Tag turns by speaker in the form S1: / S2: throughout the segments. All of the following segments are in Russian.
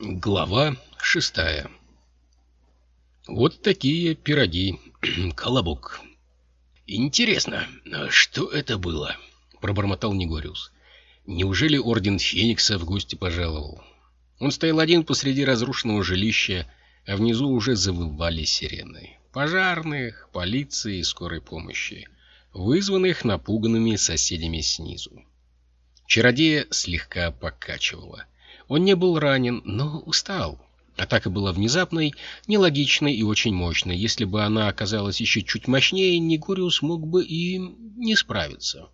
S1: Глава шестая Вот такие пироги. Колобок. «Интересно, что это было?» — пробормотал Негориус. «Неужели Орден Феникса в гости пожаловал?» Он стоял один посреди разрушенного жилища, а внизу уже завывали сирены. Пожарных, полиции скорой помощи, вызванных напуганными соседями снизу. Чародея слегка покачивало. Он не был ранен, но устал. Атака была внезапной, нелогичной и очень мощной. Если бы она оказалась еще чуть мощнее, Негориус мог бы и не справиться.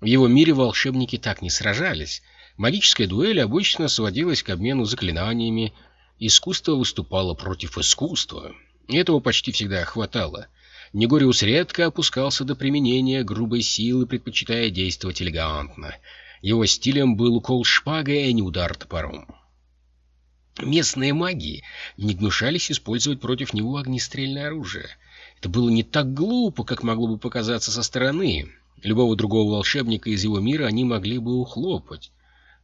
S1: В его мире волшебники так не сражались. Магическая дуэль обычно сводилась к обмену заклинаниями. Искусство выступало против искусства. Этого почти всегда хватало. Негориус редко опускался до применения грубой силы, предпочитая действовать элегантно — его стилем был укол шпагой, а не удар топором. Местные маги не гнушались использовать против него огнестрельное оружие. Это было не так глупо, как могло бы показаться со стороны. Любого другого волшебника из его мира они могли бы ухлопать.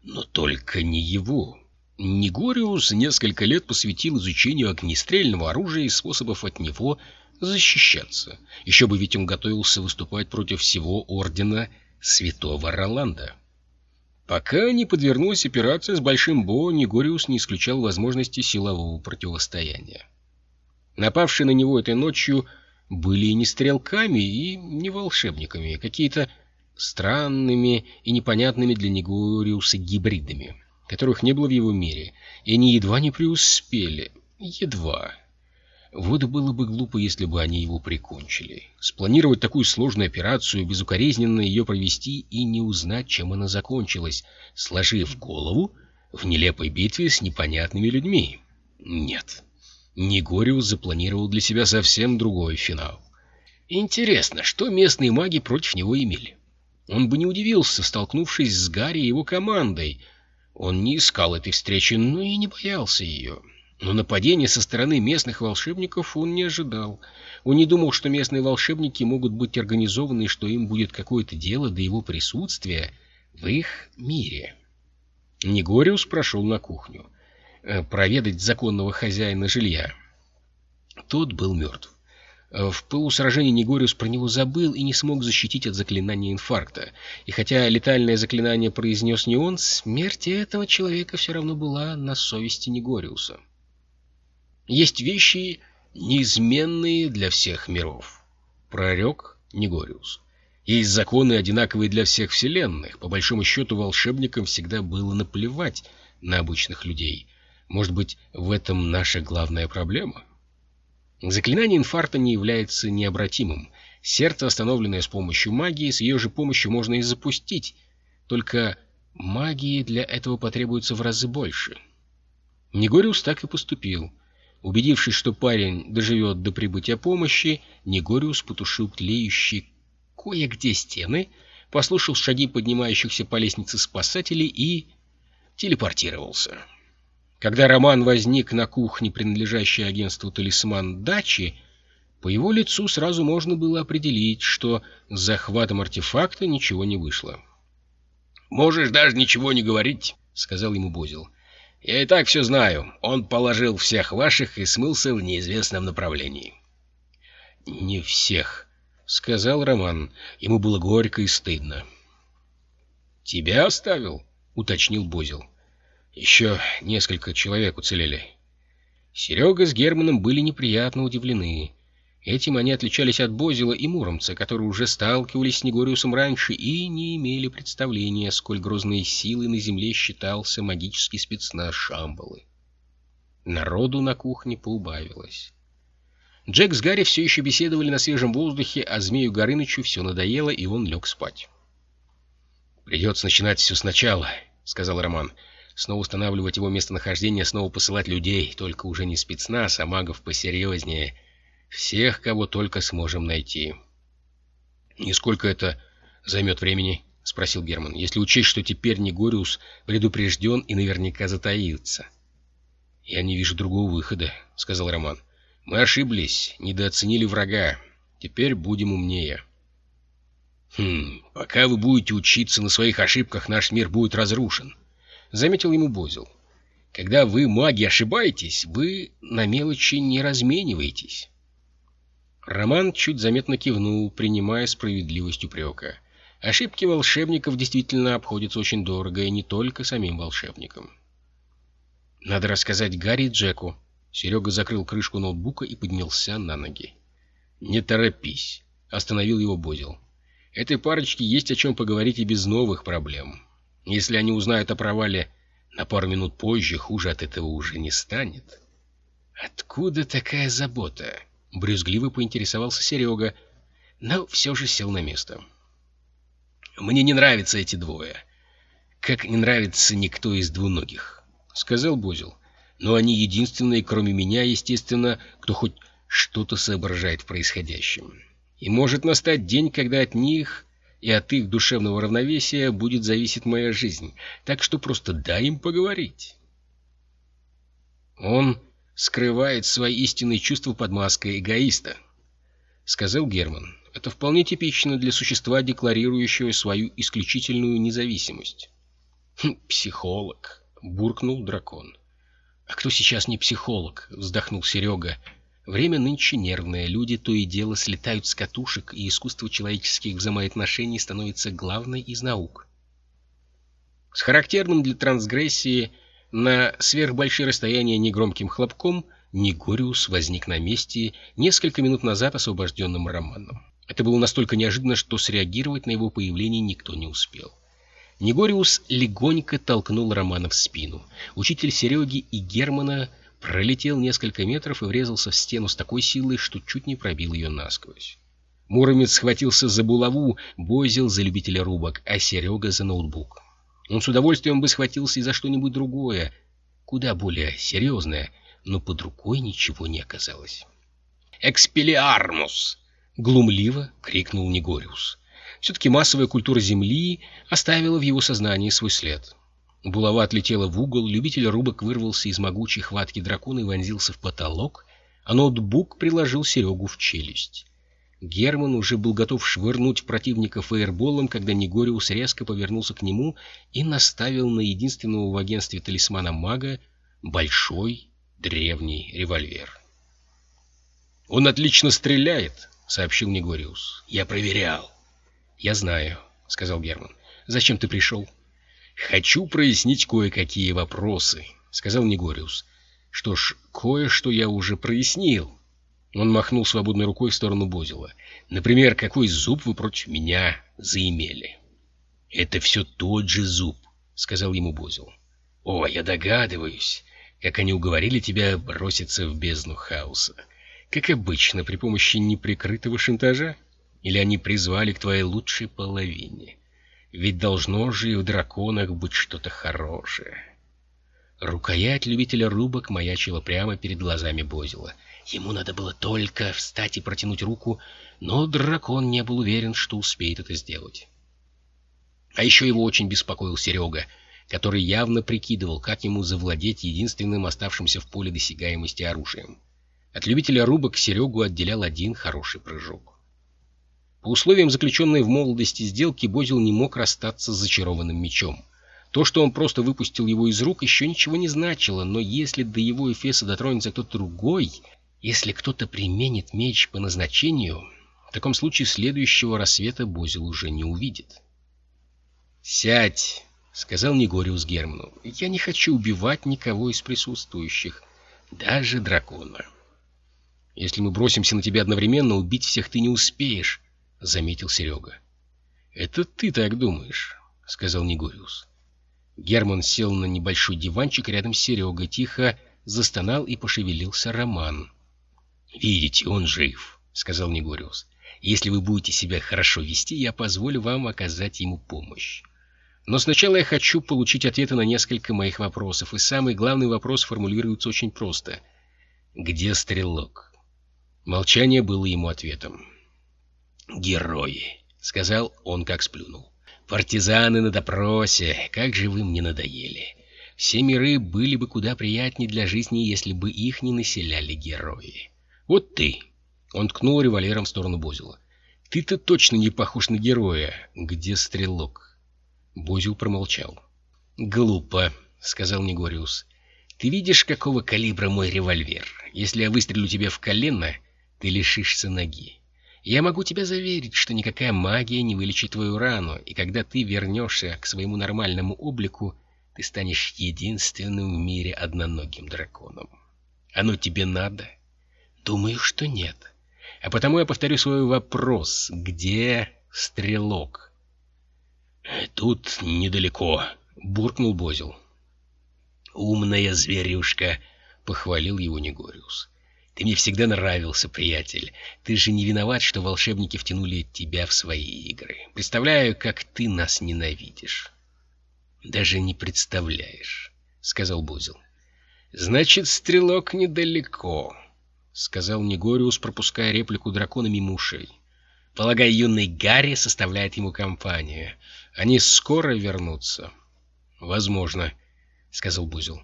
S1: Но только не его. Негориус несколько лет посвятил изучению огнестрельного оружия и способов от него защищаться. Еще бы ведь он готовился выступать против всего Ордена Святого Роланда. Пока не подвернулась операция с Большим Бо, Негориус не исключал возможности силового противостояния. Напавшие на него этой ночью были не стрелками, и не волшебниками, а какие-то странными и непонятными для Негориуса гибридами, которых не было в его мире, и они едва не преуспели. Едва. Вот было бы глупо, если бы они его прикончили. Спланировать такую сложную операцию, безукоризненно ее провести и не узнать, чем она закончилась, сложив голову в нелепой битве с непонятными людьми. Нет. Негориус запланировал для себя совсем другой финал. Интересно, что местные маги против него имели? Он бы не удивился, столкнувшись с Гарри и его командой. Он не искал этой встречи, но и не боялся ее. Но нападения со стороны местных волшебников он не ожидал. Он не думал, что местные волшебники могут быть организованы и что им будет какое-то дело до его присутствия в их мире. Негориус прошел на кухню. Э, проведать законного хозяина жилья. Тот был мертв. Э, в пылу сражения Негориус про него забыл и не смог защитить от заклинания инфаркта. И хотя летальное заклинание произнес не он, смерть этого человека все равно была на совести Негориуса. Есть вещи, неизменные для всех миров. Прорек Негориус. Есть законы, одинаковые для всех вселенных. По большому счету, волшебникам всегда было наплевать на обычных людей. Может быть, в этом наша главная проблема? Заклинание инфаркта не является необратимым. Сердце, остановленное с помощью магии, с ее же помощью можно и запустить. Только магии для этого потребуется в разы больше. Негориус так и поступил. Убедившись, что парень доживет до прибытия помощи, Негориус потушил тлеющие кое-где стены, послушал шаги поднимающихся по лестнице спасателей и телепортировался. Когда Роман возник на кухне, принадлежащей агентству «Талисман Дачи», по его лицу сразу можно было определить, что с захватом артефакта ничего не вышло. «Можешь даже ничего не говорить», — сказал ему Бозил. Я и так все знаю. Он положил всех ваших и смылся в неизвестном направлении. — Не всех, — сказал Роман. Ему было горько и стыдно. — Тебя оставил? — уточнил Бозил. — Еще несколько человек уцелели. Серега с Германом были неприятно удивлены. Этим они отличались от Бозила и Муромца, которые уже сталкивались с Негориусом раньше и не имели представления, сколь грозной силой на земле считался магический спецназ Шамбалы. Народу на кухне поубавилось. Джек с Гарри все еще беседовали на свежем воздухе, а Змею Горынычу все надоело, и он лег спать. «Придется начинать все сначала», — сказал Роман. «Снова устанавливать его местонахождение, снова посылать людей, только уже не спецназ, а магов посерьезнее». Всех, кого только сможем найти. — И сколько это займет времени? — спросил Герман. — Если учесть, что теперь Негориус предупрежден и наверняка затаится. — Я не вижу другого выхода, — сказал Роман. — Мы ошиблись, недооценили врага. Теперь будем умнее. — Хм, пока вы будете учиться на своих ошибках, наш мир будет разрушен, — заметил ему Бозил. Когда вы, маги, ошибаетесь, вы на мелочи не размениваетесь. Роман чуть заметно кивнул, принимая справедливость упрека. Ошибки волшебников действительно обходятся очень дорого, и не только самим волшебникам. Надо рассказать Гарри и Джеку. Серега закрыл крышку ноутбука и поднялся на ноги. «Не торопись», — остановил его Бозил. «Этой парочке есть о чем поговорить и без новых проблем. Если они узнают о провале на пару минут позже, хуже от этого уже не станет». «Откуда такая забота?» — брюзгливо поинтересовался Серега, но все же сел на место. «Мне не нравятся эти двое. Как не нравится никто из двуногих», — сказал Бозил. «Но они единственные, кроме меня, естественно, кто хоть что-то соображает в происходящем. И может настать день, когда от них и от их душевного равновесия будет зависеть моя жизнь, так что просто дай им поговорить. Он скрывает свои истинные чувства под маской эгоиста, — сказал Герман. Это вполне типично для существа, декларирующего свою исключительную независимость. «Хм, «Психолог», — буркнул дракон. «А кто сейчас не психолог?» — вздохнул Серега, Время нынче нервное, люди то и дело слетают с катушек, и искусство человеческих взаимоотношений становится главной из наук. С характерным для трансгрессии на сверхбольшие расстояния негромким хлопком Негориус возник на месте несколько минут назад освобожденным Романом. Это было настолько неожиданно, что среагировать на его появление никто не успел. Негориус легонько толкнул Романа в спину. Учитель Сереги и Германа пролетел несколько метров и врезался в стену с такой силой, что чуть не пробил ее насквозь. Муромец схватился за булаву, Бозил за любителя рубок, а Серега за ноутбук. Он с удовольствием бы схватился и за что-нибудь другое, куда более серьезное, но под рукой ничего не оказалось. «Экспелиармус!» — глумливо крикнул Негориус. Все-таки массовая культура Земли оставила в его сознании свой след. Булава отлетела в угол, любитель рубок вырвался из могучей хватки дракона и вонзился в потолок, а ноутбук приложил Серегу в челюсть. Герман уже был готов швырнуть противника фаерболом, когда Негориус резко повернулся к нему и наставил на единственного в агентстве талисмана мага большой древний револьвер. «Он отлично стреляет», — сообщил Негориус. «Я проверял». «Я знаю», — сказал Герман. «Зачем ты пришел?» «Хочу прояснить кое-какие вопросы», — сказал Негориус. «Что ж, кое-что я уже прояснил». Он махнул свободной рукой в сторону Бозила. «Например, какой зуб вы против меня заимели?» «Это все тот же зуб», — сказал ему Бозил. «О, я догадываюсь, как они уговорили тебя броситься в бездну хаоса. Как обычно, при помощи неприкрытого шантажа? Или они призвали к твоей лучшей половине?» Ведь должно же и в драконах быть что-то хорошее. Рукоять любителя рубок маячила прямо перед глазами Бозила. Ему надо было только встать и протянуть руку, но дракон не был уверен, что успеет это сделать. А еще его очень беспокоил Серега, который явно прикидывал, как ему завладеть единственным оставшимся в поле досягаемости оружием. От любителя рубок Серегу отделял один хороший прыжок. По условиям заключенной в молодости сделки Бозил не мог расстаться с зачарованным мечом. То, что он просто выпустил его из рук, еще ничего не значило, но если до его эфеса дотронется кто-то другой, если кто-то применит меч по назначению, в таком случае следующего рассвета Бозил уже не увидит. «Сядь!» — сказал Негориус Герману. «Я не хочу убивать никого из присутствующих, даже дракона. Если мы бросимся на тебя одновременно, убить всех ты не успеешь» заметил Серега. «Это ты так думаешь», — сказал Негориус. Герман сел на небольшой диванчик рядом с Серегой, тихо застонал и пошевелился Роман. «Видите, он жив», — сказал Негориус. «Если вы будете себя хорошо вести, я позволю вам оказать ему помощь. Но сначала я хочу получить ответы на несколько моих вопросов, и самый главный вопрос формулируется очень просто. Где стрелок?» Молчание было ему ответом. «Герои», — сказал он, как сплюнул. «Партизаны на допросе, как же вы мне надоели. Все миры были бы куда приятнее для жизни, если бы их не населяли герои. Вот ты!» Он ткнул револьвером в сторону Бозила. «Ты-то точно не похож на героя. Где стрелок?» Бозил промолчал. «Глупо», — сказал Негориус. Ты видишь, какого калибра мой револьвер? Если я выстрелю тебе в колено, ты лишишься ноги. Я могу тебя заверить, что никакая магия не вылечит твою рану, и когда ты вернешься к своему нормальному облику, ты станешь единственным в мире одноногим драконом. Оно тебе надо? Думаю, что нет. А потому я повторю свой вопрос. Где стрелок? Тут недалеко, буркнул Бозил. «Умная зверюшка!» — похвалил его Негориус. «Ты мне всегда нравился, приятель. Ты же не виноват, что волшебники втянули тебя в свои игры. Представляю, как ты нас ненавидишь». «Даже не представляешь», — сказал Бузил. «Значит, стрелок недалеко», — сказал Негориус, пропуская реплику дракона мимо ушей. «Полагаю, юный Гарри составляет ему компанию. Они скоро вернутся?» «Возможно», — сказал Бузел.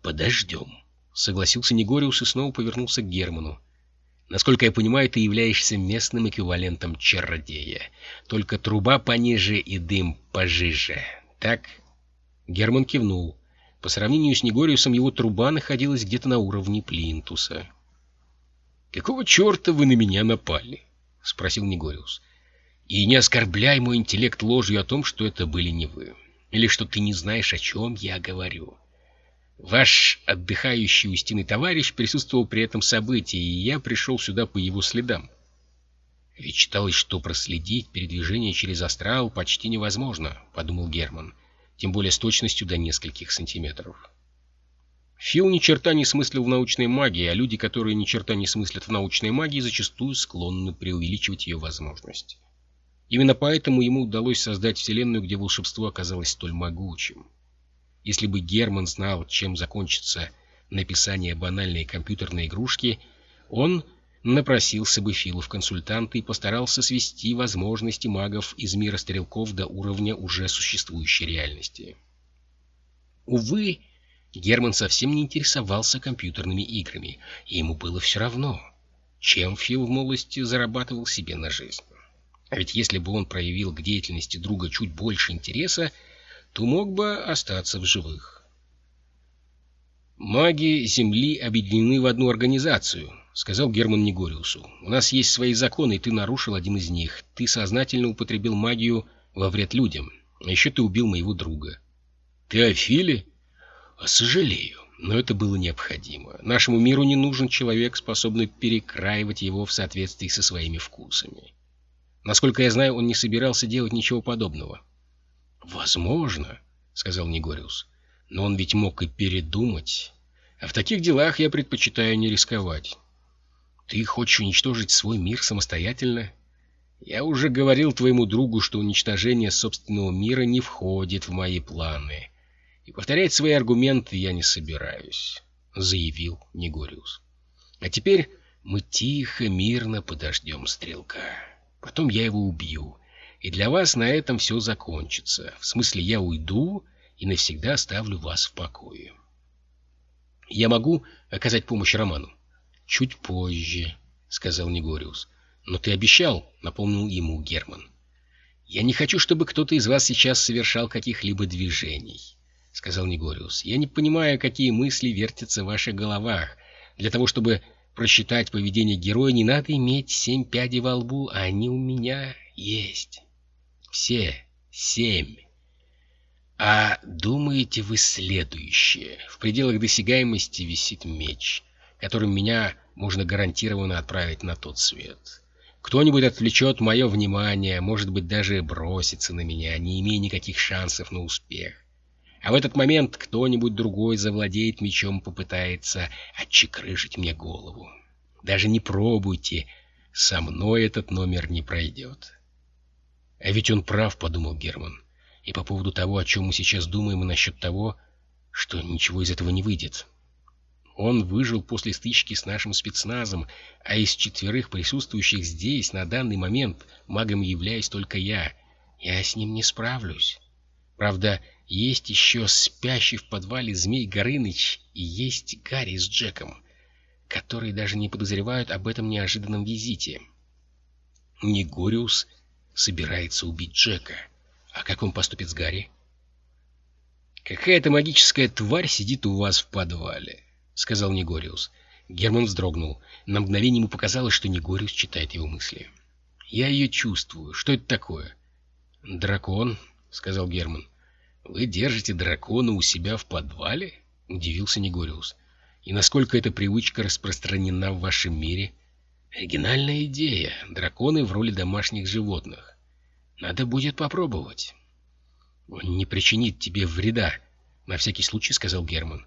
S1: «Подождем», — согласился Негориус и снова повернулся к Герману. «Насколько я понимаю, ты являешься местным эквивалентом чародея. Только труба пониже и дым пожиже. Так?» Герман кивнул. По сравнению с Негориусом его труба находилась где-то на уровне плинтуса. «Какого черта вы на меня напали?» — спросил Негориус. «И не оскорбляй мой интеллект ложью о том, что это были не вы. Или что ты не знаешь, о чем я говорю. Ваш отдыхающий у стены товарищ присутствовал при этом событии, и я пришел сюда по его следам. Ведь считалось, что проследить передвижение через астрал почти невозможно, — подумал Герман, тем более с точностью до нескольких сантиметров. Фил ни черта не смыслил в научной магии, а люди, которые ни черта не смыслят в научной магии, зачастую склонны преувеличивать ее возможности. Именно поэтому ему удалось создать вселенную, где волшебство оказалось столь могучим. Если бы Герман знал, чем закончится написание банальной компьютерной игрушки, он напросился бы Филу в консультанты и постарался свести возможности магов из мира стрелков до уровня уже существующей реальности. Увы, Герман совсем не интересовался компьютерными играми, и ему было все равно, чем Фил в молодости зарабатывал себе на жизнь. А ведь если бы он проявил к деятельности друга чуть больше интереса, то мог бы остаться в живых. «Маги Земли объединены в одну организацию», — сказал Герман Негориусу. «У нас есть свои законы, и ты нарушил один из них. Ты сознательно употребил магию во вред людям. А еще ты убил моего друга». «Ты Афили?» «Сожалею, но это было необходимо. Нашему миру не нужен человек, способный перекраивать его в соответствии со своими вкусами». Насколько я знаю, он не собирался делать ничего подобного. «Возможно», — сказал Негориус. «Но он ведь мог и передумать. А в таких делах я предпочитаю не рисковать. Ты хочешь уничтожить свой мир самостоятельно? Я уже говорил твоему другу, что уничтожение собственного мира не входит в мои планы. И повторять свои аргументы я не собираюсь», — заявил Негориус. «А теперь мы тихо, мирно подождем стрелка». Потом я его убью. И для вас на этом все закончится. В смысле, я уйду и навсегда оставлю вас в покое. Я могу оказать помощь Роману? Чуть позже, сказал Негориус. Но ты обещал, напомнил ему Герман. Я не хочу, чтобы кто-то из вас сейчас совершал каких-либо движений, сказал Негориус. Я не понимаю, какие мысли вертятся в ваших головах. Для того, чтобы просчитать поведение героя, не надо иметь семь пядей во лбу, а они у меня есть. Все семь. А думаете вы следующее? В пределах досягаемости висит меч, которым меня можно гарантированно отправить на тот свет. Кто-нибудь отвлечет мое внимание, может быть, даже бросится на меня, не имея никаких шансов на успех. А в этот момент кто-нибудь другой завладеет мечом, попытается отчекрыжить мне голову. Даже не пробуйте, со мной этот номер не пройдет. А ведь он прав, подумал Герман. И по поводу того, о чем мы сейчас думаем, и насчет того, что ничего из этого не выйдет. Он выжил после стычки с нашим спецназом, а из четверых присутствующих здесь на данный момент магом являюсь только я. Я с ним не справлюсь. Правда, есть еще спящий в подвале Змей Горыныч и есть Гарри с Джеком, которые даже не подозревают об этом неожиданном визите. Негориус собирается убить Джека. А как он поступит с Гарри? «Какая-то магическая тварь сидит у вас в подвале», — сказал Негориус. Герман вздрогнул. На мгновение ему показалось, что Негориус читает его мысли. «Я ее чувствую. Что это такое?» «Дракон», — сказал Герман. «Вы держите дракона у себя в подвале?» — удивился Негориус. «И насколько эта привычка распространена в вашем мире?» «Оригинальная идея. Драконы в роли домашних животных. Надо будет попробовать». «Он не причинит тебе вреда», — на всякий случай сказал Герман.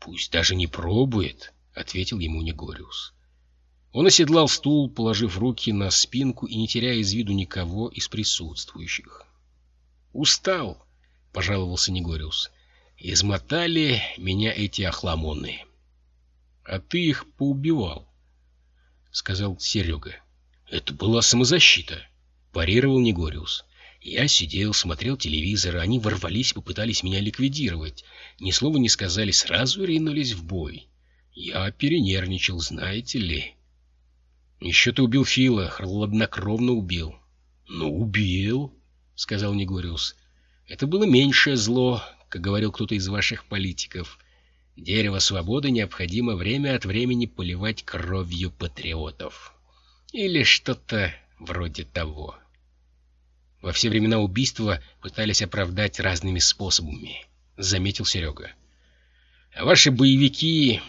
S1: «Пусть даже не пробует», — ответил ему Негориус. Он оседлал стул, положив руки на спинку и не теряя из виду никого из присутствующих. «Устал», — пожаловался Негориус. «Измотали меня эти охламоны». «А ты их поубивал», — сказал Серега. «Это была самозащита», — парировал Негориус. Я сидел, смотрел телевизор, они ворвались попытались меня ликвидировать. Ни слова не сказали, сразу ринулись в бой. Я перенервничал, знаете ли. Еще ты убил Фила, хладнокровно убил. Ну, убил, сказал Негориус. Это было меньшее зло, как говорил кто-то из ваших политиков. Дерево свободы необходимо время от времени поливать кровью патриотов. Или что-то вроде того. Во все времена убийства пытались оправдать разными способами, — заметил Серега. — А ваши боевики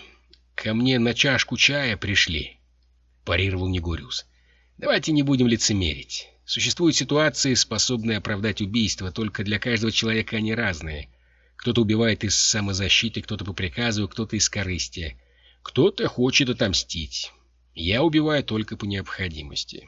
S1: ко мне на чашку чая пришли, — парировал Негориус. — Давайте не будем лицемерить. Существуют ситуации, способные оправдать убийство, только для каждого человека они разные. Кто-то убивает из самозащиты, кто-то по приказу, кто-то из корысти. Кто-то хочет отомстить. Я убиваю только по необходимости.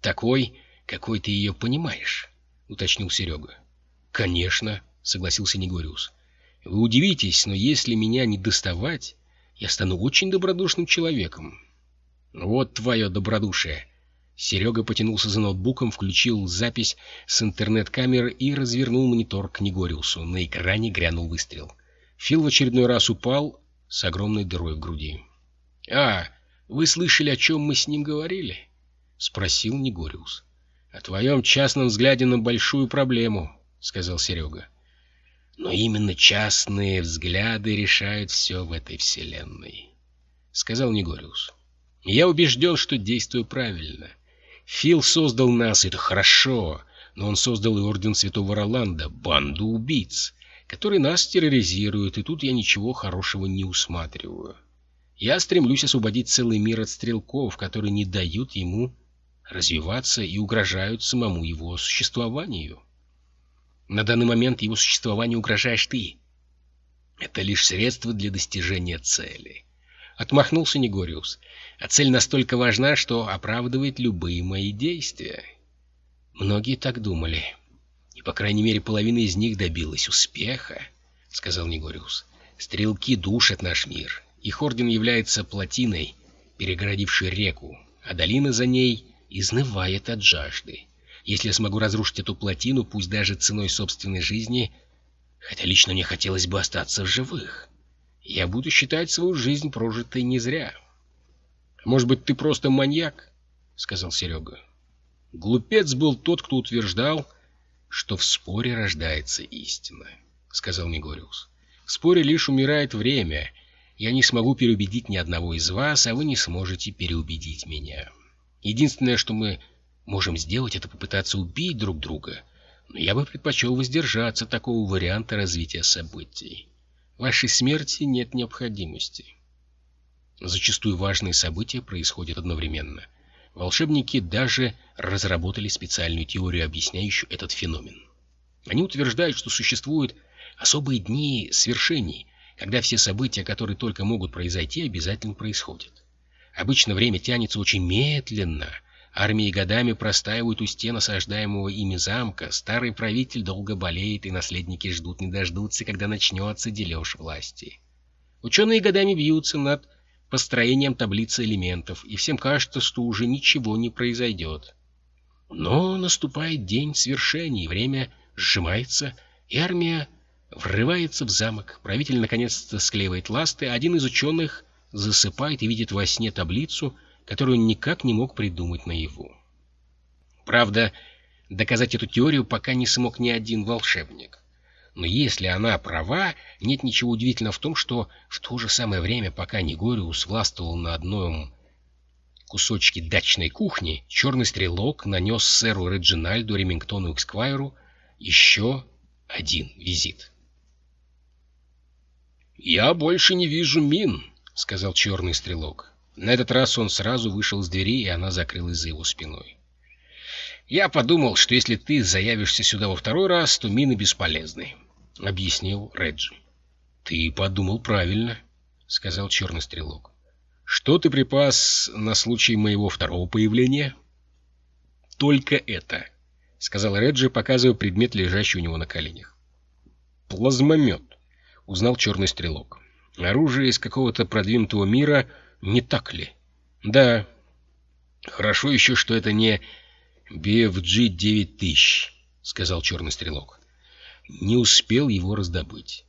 S1: Такой какой ты ее понимаешь, — уточнил Серега. — Конечно, — согласился Негориус. — Вы удивитесь, но если меня не доставать, я стану очень добродушным человеком. — Вот твое добродушие. Серега потянулся за ноутбуком, включил запись с интернет-камеры и развернул монитор к Негориусу. На экране грянул выстрел. Фил в очередной раз упал с огромной дырой в груди. — А, вы слышали, о чем мы с ним говорили? — спросил Негориус. — О твоем частном взгляде на большую проблему, — сказал Серега. — Но именно частные взгляды решают все в этой вселенной, — сказал Негориус. — Я убежден, что действую правильно. Фил создал нас, это хорошо, но он создал и Орден Святого Роланда, банду убийц, которые нас терроризируют, и тут я ничего хорошего не усматриваю. Я стремлюсь освободить целый мир от стрелков, которые не дают ему развиваться и угрожают самому его существованию. На данный момент его существованию угрожаешь ты. Это лишь средство для достижения цели. Отмахнулся Негориус. А цель настолько важна, что оправдывает любые мои действия. Многие так думали. И, по крайней мере, половина из них добилась успеха, — сказал Негориус. Стрелки душат наш мир. Их орден является плотиной, перегородившей реку, а долина за ней изнывает от жажды. Если я смогу разрушить эту плотину, пусть даже ценой собственной жизни, хотя лично мне хотелось бы остаться в живых, я буду считать свою жизнь прожитой не зря. — Может быть, ты просто маньяк? — сказал Серега. Глупец был тот, кто утверждал, что в споре рождается истина, — сказал Негориус. — В споре лишь умирает время. Я не смогу переубедить ни одного из вас, а вы не сможете переубедить меня. — Единственное, что мы можем сделать, это попытаться убить друг друга. Но я бы предпочел воздержаться такого варианта развития событий. Вашей смерти нет необходимости. Зачастую важные события происходят одновременно. Волшебники даже разработали специальную теорию, объясняющую этот феномен. Они утверждают, что существуют особые дни свершений, когда все события, которые только могут произойти, обязательно происходят. Обычно время тянется очень медленно. Армии годами простаивают у стен осаждаемого ими замка. Старый правитель долго болеет, и наследники ждут не дождутся, когда начнется дележ власти. Ученые годами бьются над построением таблицы элементов, и всем кажется, что уже ничего не произойдет. Но наступает день свершений, время сжимается, и армия врывается в замок. Правитель наконец-то склеивает ласты, а один из ученых засыпает и видит во сне таблицу, которую никак не мог придумать наяву. Правда, доказать эту теорию пока не смог ни один волшебник. Но если она права, нет ничего удивительного в том, что в то же самое время, пока Негориус властвовал на одном кусочке дачной кухни, черный стрелок нанес сэру Реджинальду Ремингтону Эксквайру еще один визит. «Я больше не вижу мин», — сказал черный стрелок. На этот раз он сразу вышел из двери, и она закрылась за его спиной. «Я подумал, что если ты заявишься сюда во второй раз, то мины бесполезны», — объяснил Реджи. «Ты подумал правильно», — сказал черный стрелок. «Что ты припас на случай моего второго появления?» «Только это», — сказал Реджи, показывая предмет, лежащий у него на коленях. «Плазмомет», — узнал черный стрелок. «Оружие из какого-то продвинутого мира, не так ли?» «Да». «Хорошо еще, что это не BFG 9000», — сказал черный стрелок. «Не успел его раздобыть».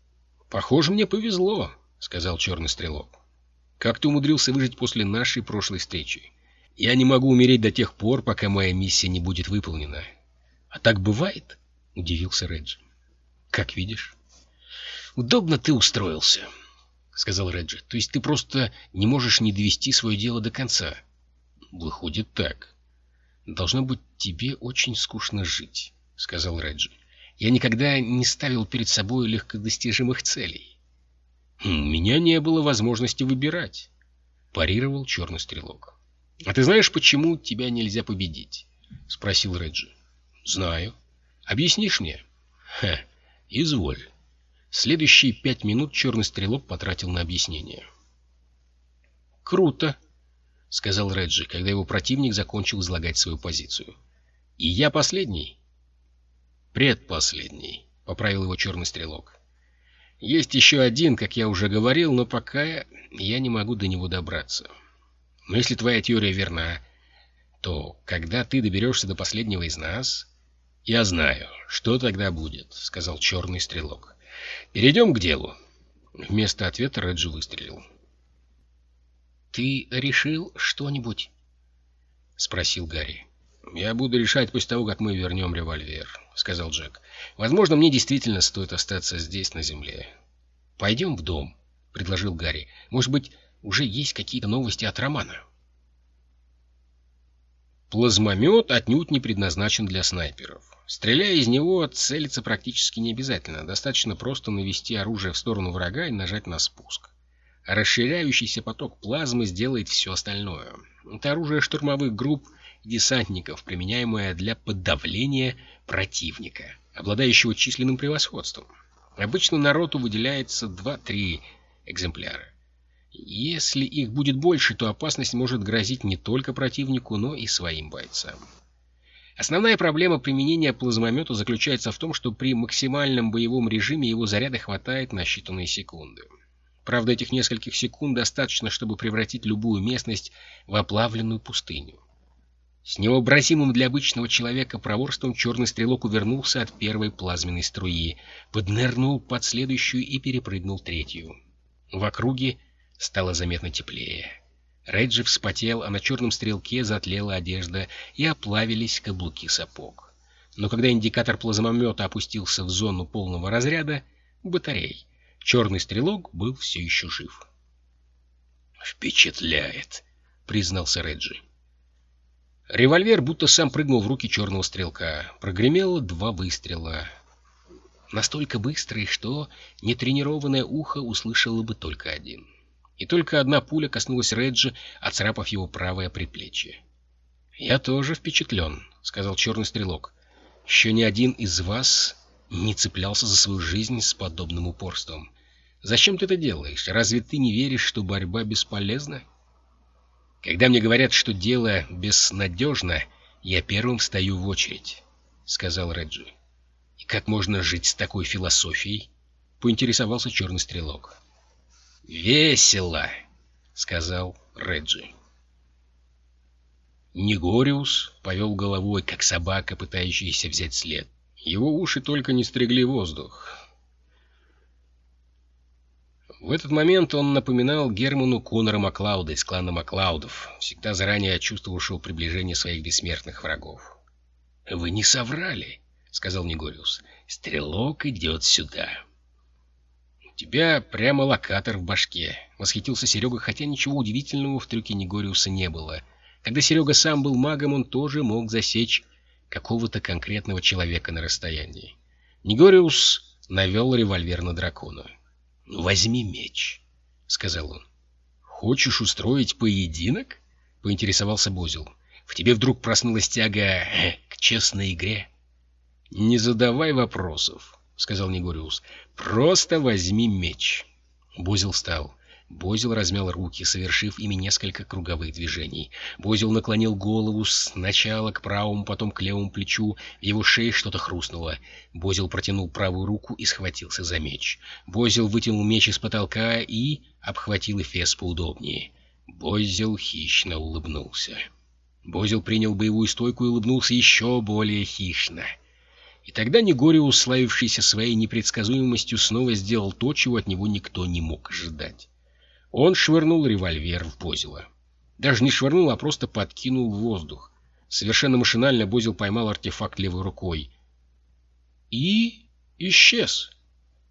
S1: «Похоже, мне повезло», — сказал черный стрелок. «Как ты умудрился выжить после нашей прошлой встречи? Я не могу умереть до тех пор, пока моя миссия не будет выполнена». «А так бывает?» — удивился Реджи. «Как видишь». «Удобно ты устроился», — сказал Реджи. «То есть ты просто не можешь не довести свое дело до конца?» «Выходит так». «Должно быть, тебе очень скучно жить», — сказал Реджи. «Я никогда не ставил перед собой легкодостижимых целей». «У меня не было возможности выбирать», — парировал черный стрелок. «А ты знаешь, почему тебя нельзя победить?» — спросил Реджи. «Знаю. Объяснишь мне?» «Ха, изволь». Следующие пять минут черный стрелок потратил на объяснение. «Круто», — сказал Реджи, когда его противник закончил излагать свою позицию. «И я последний?» «Предпоследний», — поправил его черный стрелок. «Есть еще один, как я уже говорил, но пока я не могу до него добраться. Но если твоя теория верна, то когда ты доберешься до последнего из нас...» «Я знаю, что тогда будет», — сказал черный стрелок. Перейдем к делу. Вместо ответа Реджи выстрелил. «Ты решил что-нибудь?» — спросил Гарри. «Я буду решать после того, как мы вернем револьвер», — сказал Джек. «Возможно, мне действительно стоит остаться здесь, на земле». «Пойдем в дом», — предложил Гарри. «Может быть, уже есть какие-то новости от Романа?» Плазмомет отнюдь не предназначен для снайперов. Стреляя из него, целиться практически не обязательно. Достаточно просто навести оружие в сторону врага и нажать на спуск. Расширяющийся поток плазмы сделает все остальное. Это оружие штурмовых групп и десантников, применяемое для подавления противника, обладающего численным превосходством. Обычно народу выделяется 2-3 экземпляра. Если их будет больше, то опасность может грозить не только противнику, но и своим бойцам. Основная проблема применения плазмомета заключается в том, что при максимальном боевом режиме его заряда хватает на считанные секунды. Правда, этих нескольких секунд достаточно, чтобы превратить любую местность в оплавленную пустыню. С невообразимым для обычного человека проворством черный стрелок увернулся от первой плазменной струи, поднырнул под следующую и перепрыгнул третью. В округе Стало заметно теплее. Реджи вспотел, а на черном стрелке затлела одежда и оплавились каблуки сапог. Но когда индикатор плазмомета опустился в зону полного разряда батарей, черный стрелок был все еще жив. «Впечатляет», — признался Реджи. Револьвер будто сам прыгнул в руки черного стрелка. Прогремело два выстрела. Настолько быстрые, что нетренированное ухо услышало бы только один и только одна пуля коснулась Реджи, оцарапав его правое предплечье. «Я тоже впечатлен», — сказал черный стрелок. «Еще ни один из вас не цеплялся за свою жизнь с подобным упорством. Зачем ты это делаешь? Разве ты не веришь, что борьба бесполезна?» «Когда мне говорят, что дело безнадежно, я первым встаю в очередь», — сказал Реджи. «И как можно жить с такой философией?» — поинтересовался черный стрелок. «Весело», — сказал Реджи. Негориус повел головой, как собака, пытающаяся взять след. Его уши только не стригли воздух. В этот момент он напоминал Герману Конора Маклауда из клана Маклаудов, всегда заранее чувствовавшего приближение своих бессмертных врагов. «Вы не соврали», — сказал Негориус. Стрелок идет сюда. — Тебя прямо локатор в башке, — восхитился Серега, хотя ничего удивительного в трюке Негориуса не было. Когда Серега сам был магом, он тоже мог засечь какого-то конкретного человека на расстоянии. Негориус навел револьвер на дракона. — Возьми меч, — сказал он. — Хочешь устроить поединок? — поинтересовался Бозил. — В тебе вдруг проснулась тяга э, к честной игре? — Не задавай вопросов, — сказал Негориус. — Просто возьми меч. Бозил встал. Бозил размял руки, совершив ими несколько круговых движений. Бозил наклонил голову сначала к правому, потом к левому плечу. В его шее что-то хрустнуло. Бозил протянул правую руку и схватился за меч. Бозил вытянул меч из потолка и обхватил Эфес поудобнее. Бозил хищно улыбнулся. Бозил принял боевую стойку и улыбнулся еще более хищно. — и тогда Негориус, славившийся своей непредсказуемостью, снова сделал то, чего от него никто не мог ожидать. Он швырнул револьвер в Бозила. Даже не швырнул, а просто подкинул в воздух. Совершенно машинально Бозил поймал артефакт левой рукой. И исчез.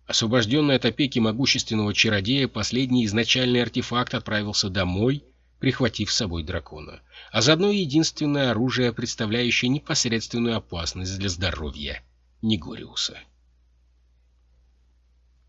S1: Освобожденный от опеки могущественного чародея, последний изначальный артефакт отправился домой, прихватив с собой дракона а заодно единственное оружие, представляющее непосредственную опасность для здоровья Негориуса.